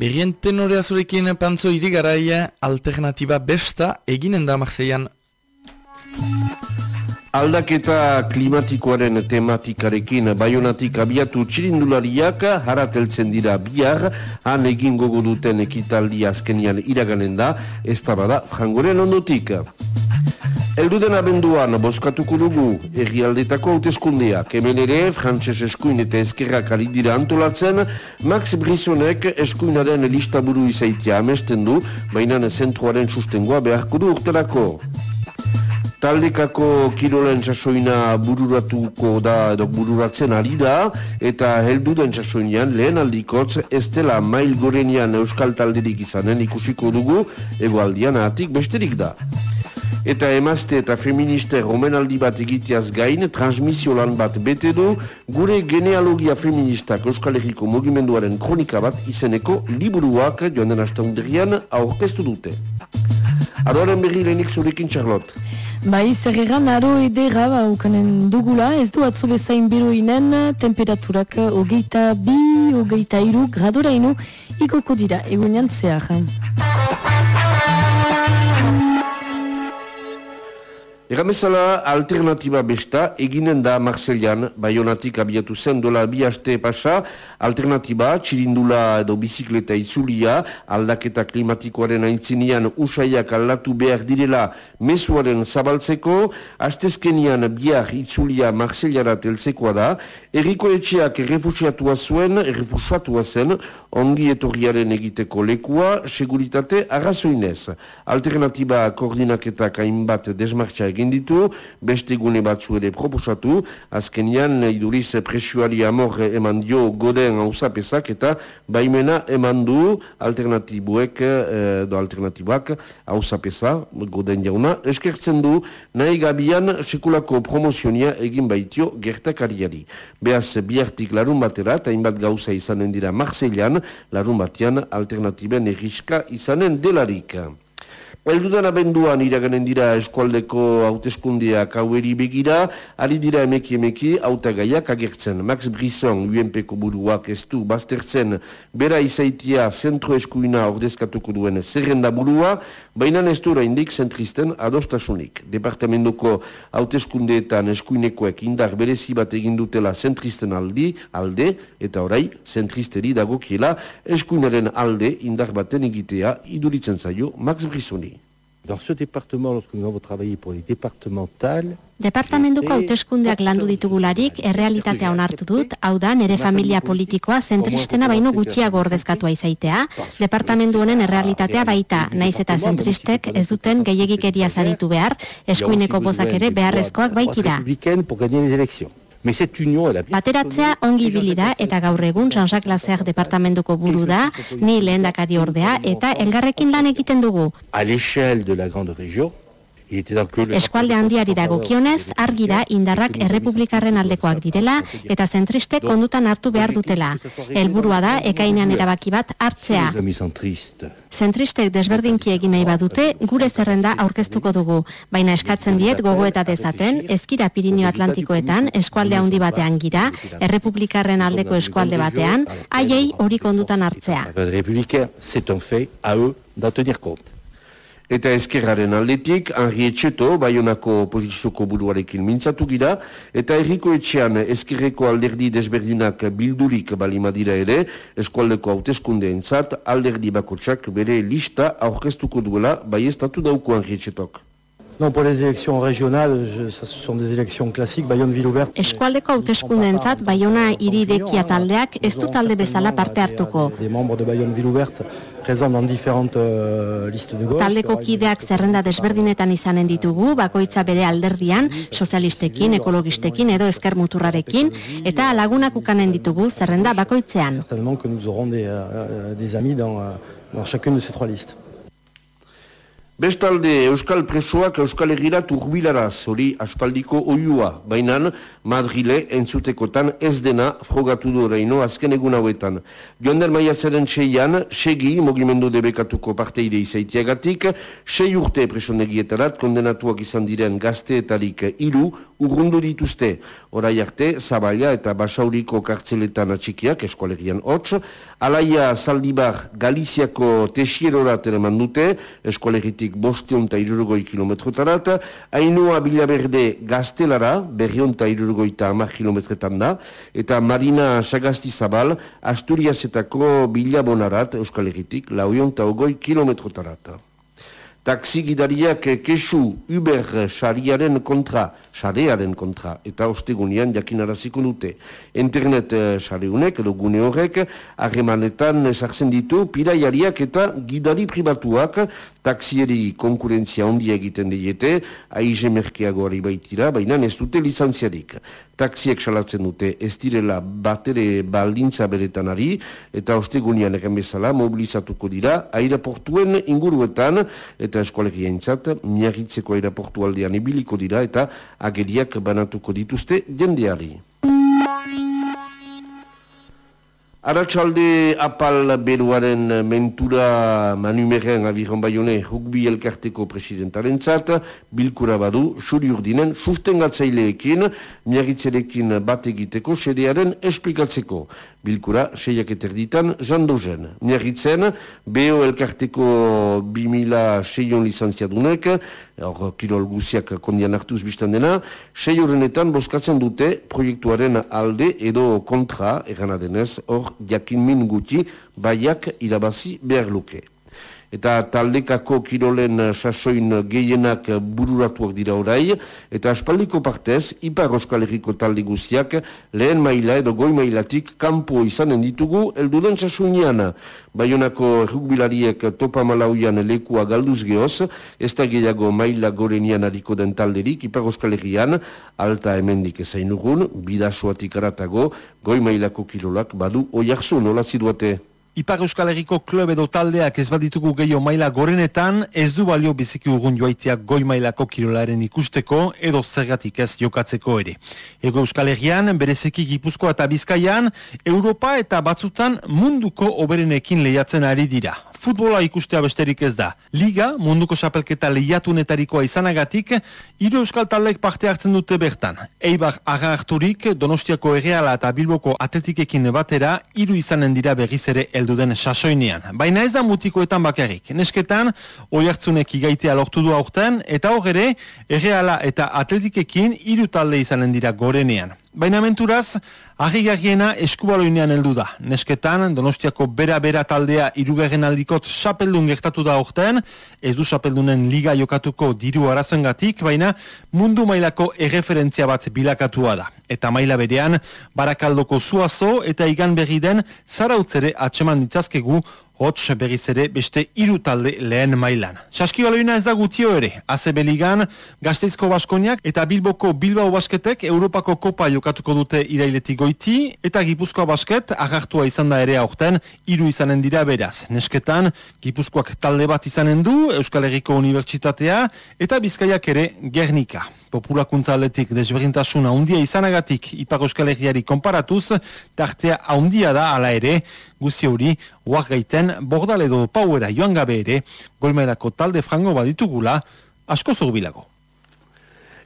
Berrien tenorea zurekin pantzo irigaraia alternatiba besta eginen da Marzeian. Aldaketa klimatikoaren tematikarekin baionatik abiatu txirindulariak harateltzen dira bihar, han egin gogo duten ekitaldi azkenian iraganen da, ez bada jangoren ondotik. Elduden abenduan boskatuko dugu errialdetako hauteskundeak. Hemen ere, frantses eskuin eta eskerrak ari dira antolatzen, Max Brissonek eskuinaren listaburu izaitia amesten du, baina zentruaren sustengoa beharko du urtelako. Taldekako kirolen sasoina bururatuko da edo bururatzen ari da eta helduden sasoinean lehen aldikotz ez dela mail gorenian euskal talderik izanen ikusiko dugu egoaldian atik besterik da. Eta emazte eta feministe romenaldi bat egiteaz gain, transmisio lan bat bete du, gure genealogia feministak Euskal Herriko mugimenduaren kronika bat izeneko liburuak joan den astaunderian aurkeztu dute. Adoren berri lehenik zurekin, Charlotte. Bai, zer egan aro edera baukanen dugula, ez du atzo bezain beroinen temperaturak hogeita bi, hogeita iru, gradora ino, ikoko dira, egunean zehar. Eramezala alternatiba besta eginen da Marcelian, baionatik abiatu zen dola bi haste pasa, alternatiba txirindula edo bizikleta itzulia, aldaketa klimatikoaren aintzinian usaiak aldatu behar direla mesuaren zabaltzeko, hastezkenian biar itzulia Marceliara teltzekoa da, erriko etxeak errefusiatua zuen, errefusiatua zen, ongi etorriaren egiteko lekua, seguritate arrazoinez. Alternatiba koordinaketak hainbat desmartxa egin egin ditu, beste gune batzu ere proposatu, azkenian iduriz presioari amor eman dio goden hausapezak eta baimena eman du alternatibuek, eh, do alternatibak hausapesa, goden jauna, eskertzen du nahi gabian sekulako promozionia egin baitio gertakariari. Beaz, biartik larun batera, eta inbat gauza izanen dira Marseillan, larun batean alternatiben erriska izanen delarik. Eldudan abenduan iraganen dira eskualdeko hauteskundiak haueri begira, ari dira emeki emeki hautagaiak agertzen. Max Brisson, UNP-ko buruak ez du baztertzen bera izaitia zentro eskuina ordezkatuko duen zerrenda burua, baina ez du indik zentristen adostasunik. Departamentuko hauteskundeetan eskuinekoek indar berezi bat egin dutela zentristen aldi, alde, eta orai, zentristeri dagokiela eskuinaren alde indar baten egitea iduritzen zaio Max Brissoni. Dans ce département, lorsque nous avons travaillé pour les départementales, Departamentuko hauteskundeak landu ditugularik errealitatea onartu dut, hau da nere familia politikoa zentristena baino gutxiago ordezkatua izaitea. Departamentu honen errealitatea baita, naiz eta zentristek ez duten gehiagikeria zaritu behar, eskuineko bozak ere beharrezkoak baitira. Bateratzea ongi bili da eta gaur egun Sansak Lazer departamentuko buru da, ni lehendakari ordea eta elgarrekin lan egiten dugu. A l'échelle de la grande région, Eskualde handiari dagokionez, argi da indarrak errepublikarren aldekoak direla eta zentristek kondutan hartu behar dutela. Helburua da ekainean erabaki bat hartzea. Zentristek desberdinki egin nahi badute, gure zerrenda aurkeztuko dugu, baina eskatzen diet gogo eta dezaten, ezkira Pirinio Atlantikoetan, eskualde handi batean gira, errepublikarren aldeko eskualde batean, haiei hori kondutan hartzea. Eta ezkerraren aldetik, Henri Etxeto, Bayonako oposizioko buruarekin mintzatu gira, eta erriko etxean ezkerreko alderdi desberdinak bildurik balimadira ere, eskualdeko hauteskunde entzat, alderdi bakotsak bere lista aurkeztuko duela, bai estatu dauko Henri Etxetok. Non, pour les élections régionales, je, ça, ce sont des élections classiques, Bayonne ville ouverte. Eskualdeko hauteskundentzat Bayona iridekia taldeak ez du talde bezala parte hartuko. Des membres de Bayonne ville ouverte présents dans différentes euh, listes de gauche. Taldeko kideak zerrenda desberdinetan izanen ditugu, bakoitza bere alderdian, sozialistekin, ekologistekin edo esker muturrarekin, eta lagunak ukanen ditugu zerrenda bakoitzean. Certainement que nous aurons des, euh, des amis dans, euh, dans chacune de ces trois listes. Bestalde, Euskal Presoak Euskal Herriera turbilaraz hori aspaldiko oiua, bainan Madrile entzutekotan ez dena frogatu doreino azken egun hauetan. Joan der maia zeren seian, segi mogimendu debekatuko parteide izaitiagatik, sei urte presonegietarat kondenatuak izan diren gazteetarik iru urrundu dituzte. Horai arte, Zabalia eta Basauriko kartzeletan atxikiak eskualerian hots, Alaia Zaldibar Galiziako tesierorat ere mandute, eskualeritik bostion eta irurgoi kilometrotarat, Ainua Bilaberde Gaztelara, berrion eta irurgoi eta amar kilometretan da, eta Marina Sagasti Zabal, Asturiasetako Bilabonarat, eskualeritik, lauion eta ogoi kilometrotarat. Taxi gidariak kesu Uber xariaren kontra, xarearen kontra, eta ostegunian jakinaraziko dute. Internet xareunek eh, edo gune horrek, harremanetan sartzen ditu, piraiariak eta gidari pribatuak, taxieri konkurentzia ondia egiten diete, aize merkeagoari baitira, baina ez dute lizantziarik. Taxiek salatzen dute ez direla batere baldintza beretan ari, eta ostegunian egen bezala mobilizatuko dira, aireportuen inguruetan, eta eskualegia entzat, miagitzeko aireportu aldean ibiliko dira, eta ageriak banatuko dituzte jendeari. Aratxalde apal beruaren mentura manumeren abiron baione rugbi elkarteko presidentaren zat, bilkura badu, suri urdinen, susten gatzaileekin, miagitzerekin bat egiteko, sedearen esplikatzeko bilkura seiak eterditan jandozen. Miarritzen, BO elkarteko 2006 lizantziadunek, hor kirol guziak kondian hartuz biztan dena, sei horrenetan boskatzen dute proiektuaren alde edo kontra, erana denez, hor jakin min baiak irabazi behar luke eta taldekako kirolen eh, sasoin gehienak bururatuak dira orai, eta aspaldiko partez, Ipar Euskal Herriko talde guziak lehen maila edo goi mailatik kanpo izanen ditugu elduden sasoinian. Baionako rugbilariek topa malauian lekua galduz gehoz, ez da gehiago maila gorenian hariko den talderik, Ipar Euskal Herrian, alta emendik ezainugun, bidasoatik aratago, goi mailako kirolak badu oiarzu nola ziduate. Ipar Euskal Herriko klub edo taldeak ez baditugu gehiago maila gorenetan, ez du balio biziki ugun joaitiak goi mailako kirolaren ikusteko edo zergatik ez jokatzeko ere. Ego Euskal Herrian, berezeki gipuzko eta bizkaian, Europa eta batzutan munduko oberenekin lehiatzen ari dira futbola ikustea besterik ez da. Liga, munduko sapelketa lehiatunetarikoa izanagatik, hiru euskal taldeek parte hartzen dute bertan. Eibar aga harturik, Donostiako Ereala eta Bilboko atletikekin batera, hiru izanen dira berriz ere elduden sasoinean. Baina ez da mutikoetan bakarrik. Nesketan, oi hartzunek igaitea lortu du aurten, eta hor ere, Ereala eta atletikekin hiru talde izanen dira gorenean. Baina menturaz, ahigarriena eskubaloinean heldu da. Nesketan, Donostiako bera-bera taldea irugarren aldikot sapeldun gertatu da orten, ez du sapeldunen liga jokatuko diru arazoen gatik, baina mundu mailako erreferentzia bat bilakatua da. Eta maila berean, barakaldoko zuazo eta igan berri den zarautzere atseman ditzazkegu Hots berriz ere beste hiru talde lehen mailan. Saskibaloina ez da gutio ere. Aze beligan, Gazteizko Baskoniak eta Bilboko Bilbao Basketek Europako Kopa jokatuko dute irailetik goiti eta Gipuzkoa Basket agartua izan da ere aurten hiru izanen dira beraz. Nesketan, Gipuzkoak talde bat izanen du Euskal Herriko Unibertsitatea eta Bizkaiak ere Gernika populakuntza aldetik desberintasuna handia izanagatik Ipar Euskal Herriari konparatuz, tartea handia da ala ere, guzi hori, huak gaiten, bordal edo pauera joan gabe ere, goimerako talde frango baditugula, asko zurbilago.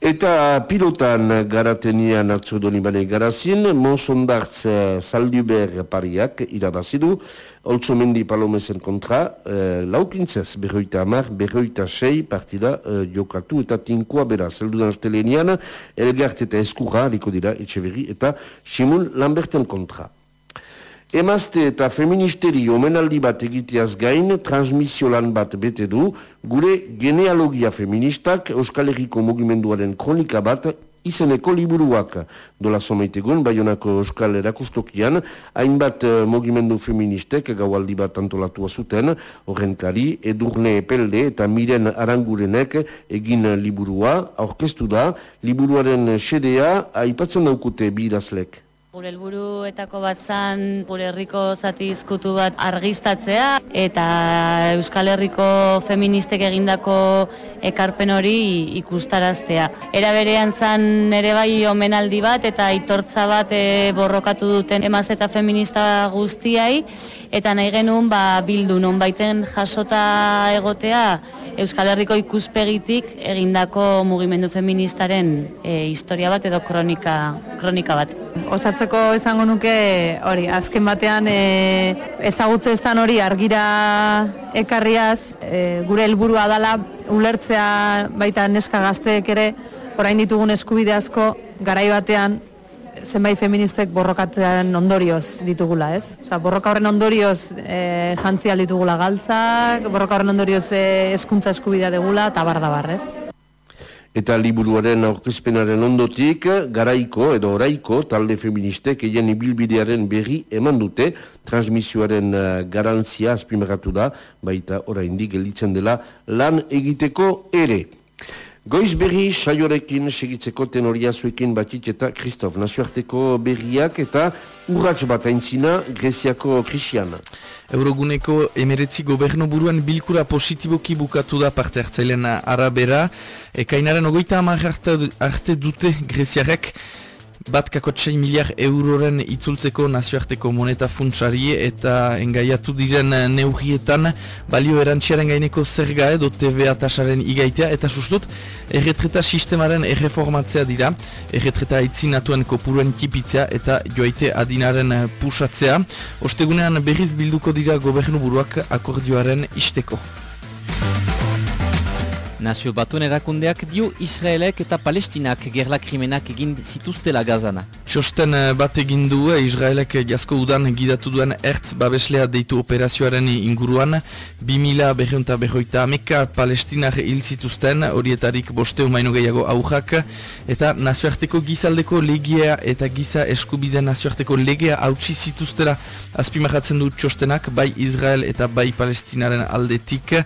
Eta pilotan garatenian atzurdoni bane garazien, Monsondartz Salduber pariak irabazidu, Oltso mendi palomezen kontra, eh, laupintzez, berroita amar, berroita sei partida eh, jokatu eta tinkoa bera. Zeldudan astelenian, elgart eta eskurra, liko dira, etxeverri, eta Simon Lamberten kontra. Emazte eta feministeri omenaldi bat egiteaz gain, transmisio lan bat bete du, gure genealogia feministak Euskal Herriko mugimenduaren kronika bat izeneko liburuak dola somaitegun, Bayonako Euskal Erakustokian, hainbat uh, mugimendu feministek gaualdi bat antolatua zuten, horrenkari, edurne epelde eta miren arangurenek egin liburua, aurkeztu da, liburuaren sedea aipatzen daukute bi idazlek. Gure helburuetako bat zan gure herriko zati izkutu bat argiztatzea eta Euskal Herriko feministek egindako ekarpen hori ikustaraztea. Era berean zan ere bai omenaldi bat eta aitortza bat e, borrokatu duten emaz eta feminista guztiai eta nahi genuen ba, bildu non baiten jasota egotea Euskal Herriko ikuspegitik egindako mugimendu feministaren e, historia bat edo kronika, kronika bat. Osatzeko esango nuke hori, azken batean e, ezagutze estan hori argira ekarriaz, e, gure helburua dala ulertzea baita neska gazteek ere, orain ditugun eskubide asko garai batean zenbait feministek borrokatzearen ondorioz ditugula, ez? Osa, borroka horren ondorioz e, jantzi ditugula galtzak, borroka horren ondorioz e, eskuntza eskubidea degula, eta bar da bar, ez? Eta liburuaren aurkezpenaren ondotik, garaiko edo oraiko talde feministek egin ibilbidearen berri eman dute, transmisioaren uh, garantzia azpimeratu da, baita oraindik gelditzen dela lan egiteko ere. Goiz berri saiorekin segitzeko tenoria zuekin batit eta Kristof, nazioarteko berriak eta urratx bat aintzina Greziako Krisian. Euroguneko emeretzi gobernu buruan bilkura positiboki bukatu da parte hartzailean arabera. Ekainaren ogoita amar arte dute Greziarek bat kakotsei miliar euroren itzultzeko nazioarteko moneta funtsari eta engaiatu diren neugietan balio erantziaren gaineko zerga edo TVA tasaren igaitea eta sustut erretreta sistemaren erreformatzea dira erretreta itzinatuen kopuruen kipitzea eta joaite adinaren pusatzea ostegunean berriz bilduko dira gobernu buruak akordioaren isteko. Nazio batuen erakundeak dio Israelek eta Palestinak gerla krimenak egin zituztela gazana. Txosten eh, bat egin du eh, Israelek jasko udan gidatu duen ertz babeslea deitu operazioaren inguruan. 2000 berreunta berroita ameka Palestinak hil zituzten horietarik boste umaino gehiago aujak eta nazioarteko gizaldeko legia eta giza eskubide nazioarteko legea hautsi zituztela azpimarratzen du txostenak bai Israel eta bai Palestinaren aldetik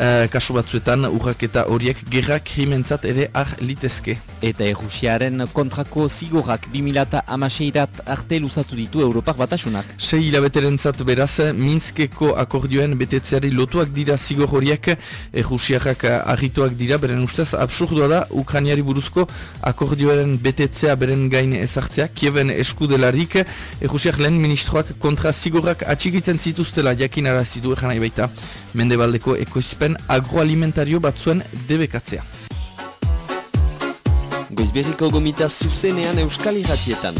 uh, kasu batzuetan urrak horiek gerra krimentzat ere ar litezke. Eta Errusiaren kontrako zigorrak 2000 amaseirat arte luzatu ditu Europak batasunak. Sei hilabeteren zat beraz, Minskeko akordioen betetzeari lotuak dira zigor horiek Errusiarrak argituak dira, beren ustez absurdua da Ukraniari buruzko akordioaren betetzea beren gain ezartzea, Kieven eskudelarik Errusiak lehen ministroak kontra zigorrak atxigitzen zituztela jakin arazidu egan baita mendebaldeko ekoizpen agroalimentario batzuen debekatzea. Goizberriko gomita zuzenean euskal irratietan.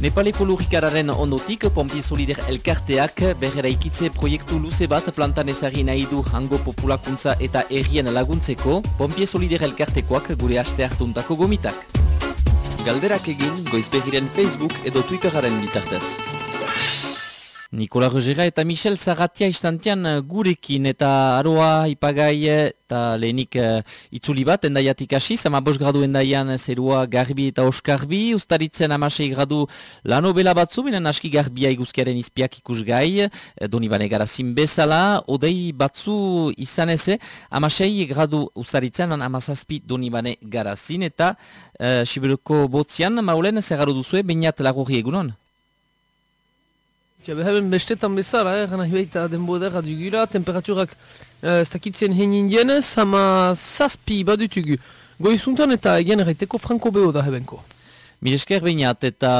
Nepaleko lurikararen ondotik, Pompi Solider elkarteak berrera ikitze proiektu luze bat plantan ezari nahi du hango populakuntza eta errien laguntzeko, Pompi Solider elkartekoak gure aste hartuntako gomitak. Galderak egin Goizberriren Facebook edo Twitteraren bitartez. Nikola Rogera eta Michel Zagatia istantean eh, gurekin. Eta aroa ipagai eh, eta lehenik uh, itzuli bat endaiatik hasi, zama bos gradu endaian zerua garbi eta oskarbi, ustaritzen amasei gradu lano bela batzu, binen aski garbia iguzkiaren izpiak ikus gai, doni bane garazin bezala, odei batzu izan eze, amasei gradu ustaritzen, amazazpi doni bane garazin, eta uh, Sibiruko botzian, maulen zer duzue, bainat lagorri egunon? Ja, beheben bestetan bezala, eh, gana hibaita denbodera dugula, temperaturak eh, ez dakitzen henin dienez, ama zazpi badutugu. Goizuntan eta egen erraiteko franko beho da hebenko. Miresker bainat eta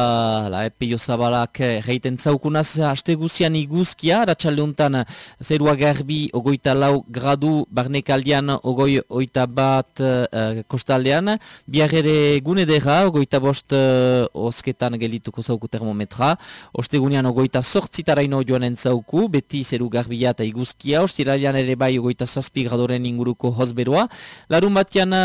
la, Epeio Zabalak reiten zaukunaz haste guzian iguzkia, ratxaldeuntan zerua garbi ogoita lau gradu barnekaldian ogoi oita bat uh, kostaldean, biar ere gune dera ogoita bost uh, osketan gelituko zauku termometra, ostegunean ogoita sortzitaraino joanen zauku, beti zeru garbia eta iguzkia, ostiralian ere bai ogoita zazpi gradoren inguruko hozberoa, larun batian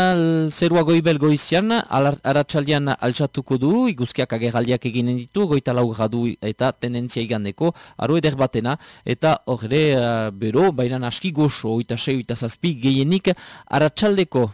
zerua goibel goizian, aratxaldian altxatu jarraituko du, iguzkiak agerraldiak eginen ditu, goita lau gradu eta tendentzia igandeko, aro eder batena, eta horre uh, bero, baina aski goxo, oita sei, oita zazpi, gehienik aratxaldeko